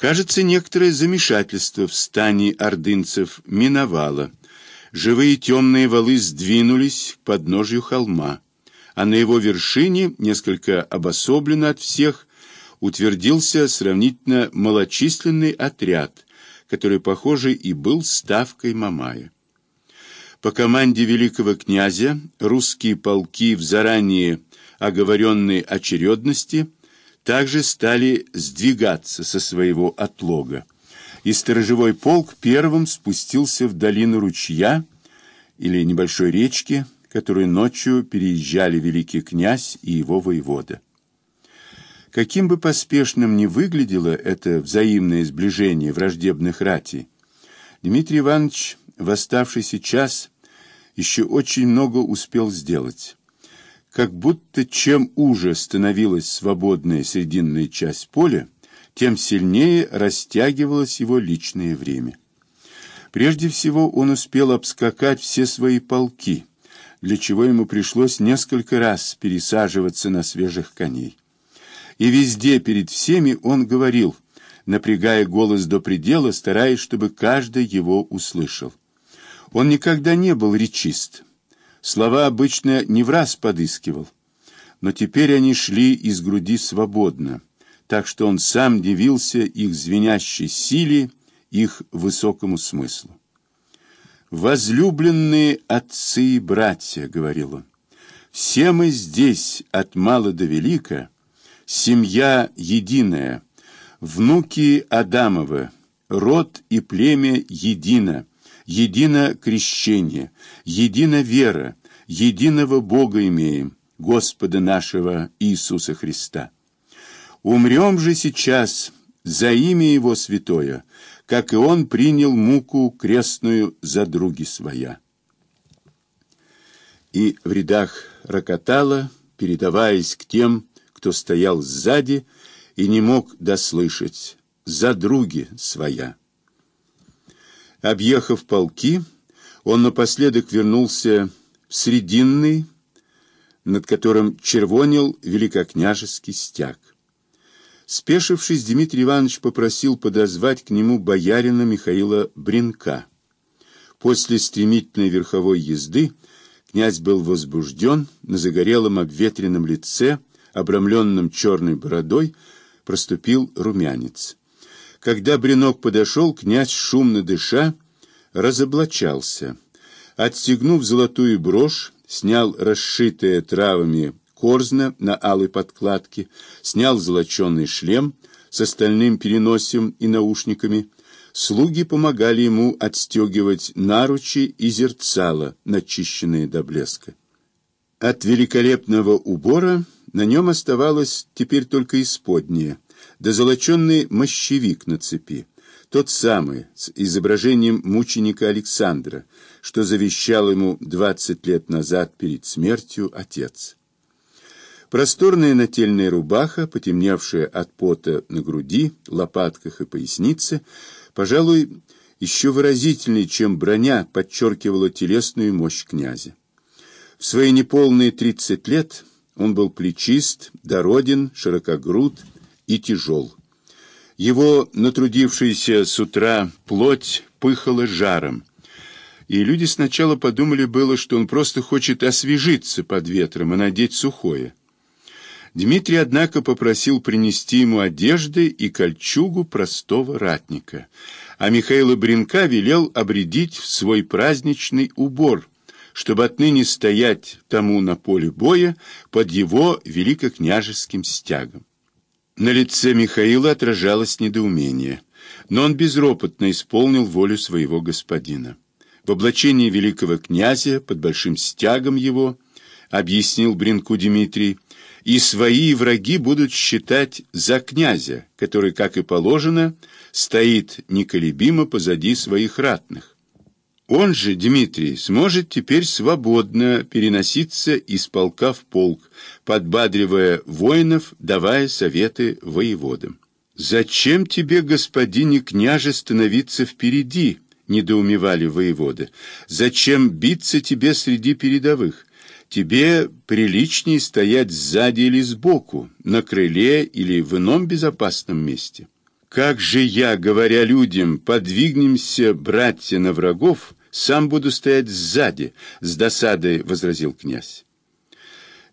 Кажется, некоторое замешательство в стане ордынцев миновало. Живые темные валы сдвинулись к подножью холма, а на его вершине, несколько обособленно от всех, утвердился сравнительно малочисленный отряд, который, похоже, и был ставкой Мамая. По команде великого князя русские полки в заранее оговоренной очередности также стали сдвигаться со своего отлога, и сторожевой полк первым спустился в долину ручья или небольшой речки, которую ночью переезжали великий князь и его воевода. Каким бы поспешным ни выглядело это взаимное сближение враждебных ратей, Дмитрий Иванович в оставшийся час еще очень много успел сделать. Как будто чем уже становилась свободная срединная часть поля, тем сильнее растягивалось его личное время. Прежде всего он успел обскакать все свои полки, для чего ему пришлось несколько раз пересаживаться на свежих коней. И везде перед всеми он говорил, напрягая голос до предела, стараясь, чтобы каждый его услышал. Он никогда не был речист. Слова обычно не в раз подыскивал. Но теперь они шли из груди свободно, так что он сам дивился их звенящей силе, их высокому смыслу. «Возлюбленные отцы и братья», — говорил он, — «все мы здесь, от мала до велика, Семья единая, внуки Адамовы, род и племя едино, едино крещение, едино вера, единого Бога имеем, Господа нашего Иисуса Христа. Умрем же сейчас за имя Его святое, как и Он принял муку крестную за други своя. И в рядах рокотало, передаваясь к тем, кто стоял сзади и не мог дослышать, за други своя. Объехав полки, он напоследок вернулся в Срединный, над которым червонил великокняжеский стяг. Спешившись, Дмитрий Иванович попросил подозвать к нему боярина Михаила Бринка. После стремительной верховой езды князь был возбужден, на загорелом обветренном лице – обрамленным черной бородой, проступил румянец. Когда Бринок подошел, князь, шумно дыша, разоблачался. Отстегнув золотую брошь, снял расшитое травами корзна на алой подкладке, снял золоченый шлем с остальным переносием и наушниками. Слуги помогали ему отстегивать наручи и зерцало, начищенные до блеска. От великолепного убора на нем оставалось теперь только исподнее, да золоченный мощевик на цепи, тот самый, с изображением мученика Александра, что завещал ему двадцать лет назад перед смертью отец. Просторная нательная рубаха, потемневшая от пота на груди, лопатках и пояснице, пожалуй, еще выразительнее, чем броня, подчеркивала телесную мощь князя. В свои неполные тридцать лет он был плечист, дороден, широкогруд и тяжел. Его натрудившаяся с утра плоть пыхала жаром, и люди сначала подумали было, что он просто хочет освежиться под ветром и надеть сухое. Дмитрий, однако, попросил принести ему одежды и кольчугу простого ратника, а Михаила Бринка велел обредить в свой праздничный убор, чтобы отныне стоять тому на поле боя под его великокняжеским стягом. На лице Михаила отражалось недоумение, но он безропотно исполнил волю своего господина. В облачении великого князя, под большим стягом его, объяснил Бринку Дмитрий, и свои враги будут считать за князя, который, как и положено, стоит неколебимо позади своих ратных. Он же, Дмитрий, сможет теперь свободно переноситься из полка в полк, подбадривая воинов, давая советы воеводам. «Зачем тебе, господине княже, становиться впереди?» — недоумевали воеводы. «Зачем биться тебе среди передовых? Тебе приличнее стоять сзади или сбоку, на крыле или в ином безопасном месте». Как же я, говоря людям, подвигнемся, братья, на врагов, сам буду стоять сзади, с досадой возразил князь.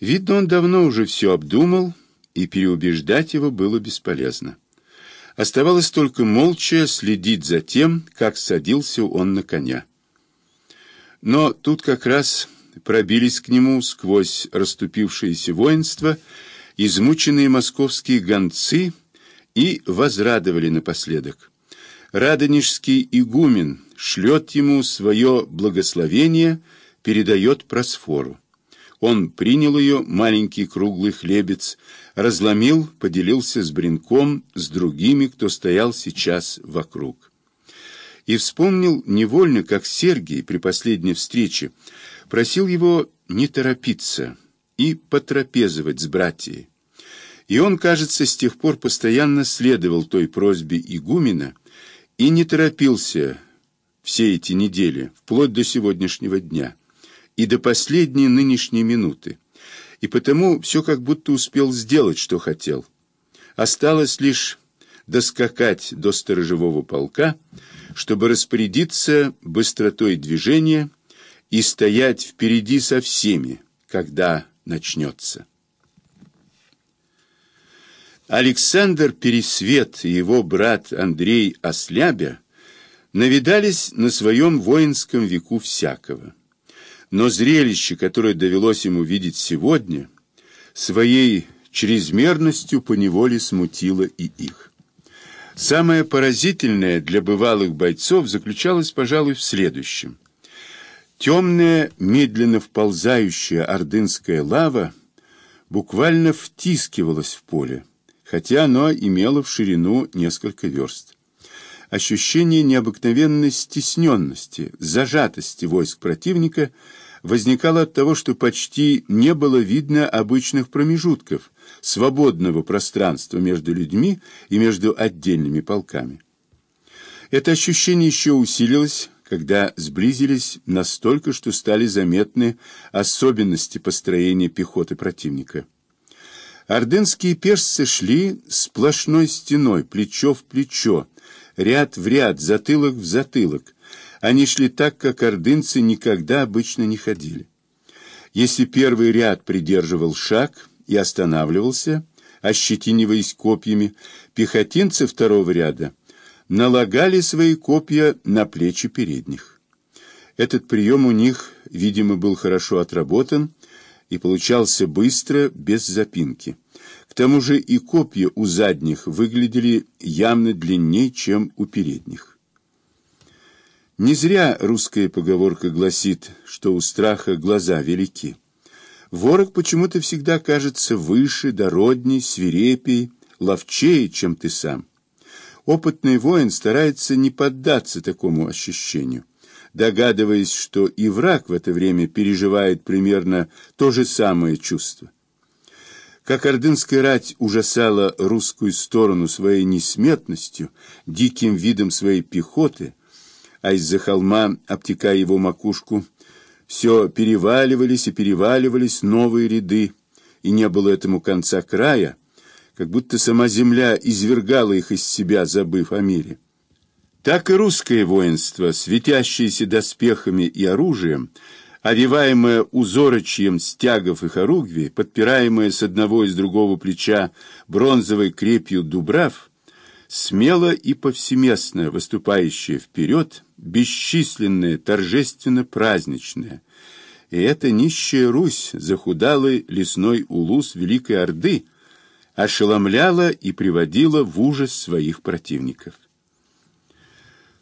Видно, он давно уже все обдумал, и переубеждать его было бесполезно. Оставалось только молча следить за тем, как садился он на коня. Но тут как раз пробились к нему сквозь расступившееся воинство измученные московские гонцы и возрадовали напоследок. Радонежский игумен шлет ему свое благословение, передает просфору. Он принял ее, маленький круглый хлебец, разломил, поделился с Бринком, с другими, кто стоял сейчас вокруг. И вспомнил невольно, как Сергий при последней встрече просил его не торопиться и потрапезовать с братьей. И он, кажется, с тех пор постоянно следовал той просьбе игумена и не торопился все эти недели, вплоть до сегодняшнего дня и до последней нынешней минуты, и потому все как будто успел сделать, что хотел. Осталось лишь доскакать до сторожевого полка, чтобы распорядиться быстротой движения и стоять впереди со всеми, когда начнется. Александр Пересвет и его брат Андрей Ослябя навидались на своем воинском веку всякого. Но зрелище, которое довелось ему видеть сегодня, своей чрезмерностью поневоле смутило и их. Самое поразительное для бывалых бойцов заключалось, пожалуй, в следующем. Темная, медленно вползающая ордынская лава буквально втискивалась в поле, хотя оно имело в ширину несколько верст. Ощущение необыкновенной стесненности, зажатости войск противника – возникало от того, что почти не было видно обычных промежутков, свободного пространства между людьми и между отдельными полками. Это ощущение еще усилилось, когда сблизились настолько, что стали заметны особенности построения пехоты противника. Ордынские персцы шли сплошной стеной, плечо в плечо, ряд в ряд, затылок в затылок, они шли так, как ордынцы никогда обычно не ходили. Если первый ряд придерживал шаг и останавливался, ощетиниваясь копьями, пехотинцы второго ряда налагали свои копья на плечи передних. Этот прием у них, видимо, был хорошо отработан и получался быстро, без запинки. К тому же и копья у задних выглядели явно длиннее, чем у передних. Не зря русская поговорка гласит, что у страха глаза велики. Ворог почему-то всегда кажется выше, дородней, свирепей, ловчее, чем ты сам. Опытный воин старается не поддаться такому ощущению, догадываясь, что и враг в это время переживает примерно то же самое чувство. Как ордынская рать ужасала русскую сторону своей несметностью, диким видом своей пехоты – а из-за холма, обтекая его макушку, все переваливались и переваливались новые ряды, и не было этому конца края, как будто сама земля извергала их из себя, забыв о мире. Так и русское воинство, светящееся доспехами и оружием, овиваемое узорочьем стягов и хоругви, подпираемое с одного и с другого плеча бронзовой крепью дубрав, смело и повсеместно выступающее вперед, бесчисленное, торжественно-праздничное. И эта нищая Русь, захудалый лесной улус Великой Орды, ошеломляла и приводила в ужас своих противников.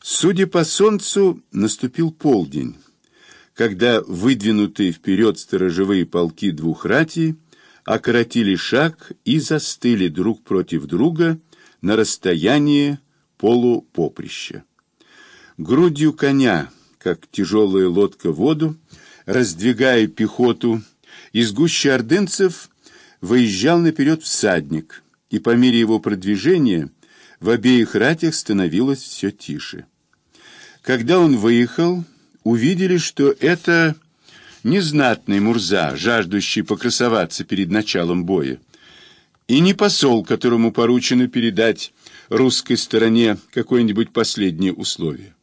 Судя по солнцу, наступил полдень, когда выдвинутые вперед сторожевые полки двух ратей окоротили шаг и застыли друг против друга, на расстоянии полупоприща. Грудью коня, как тяжелая лодка в воду, раздвигая пехоту, из гущи ордынцев выезжал наперед всадник, и по мере его продвижения в обеих ратях становилось все тише. Когда он выехал, увидели, что это незнатный Мурза, жаждущий покрасоваться перед началом боя, и не посол, которому поручено передать русской стороне какое-нибудь последнее условие.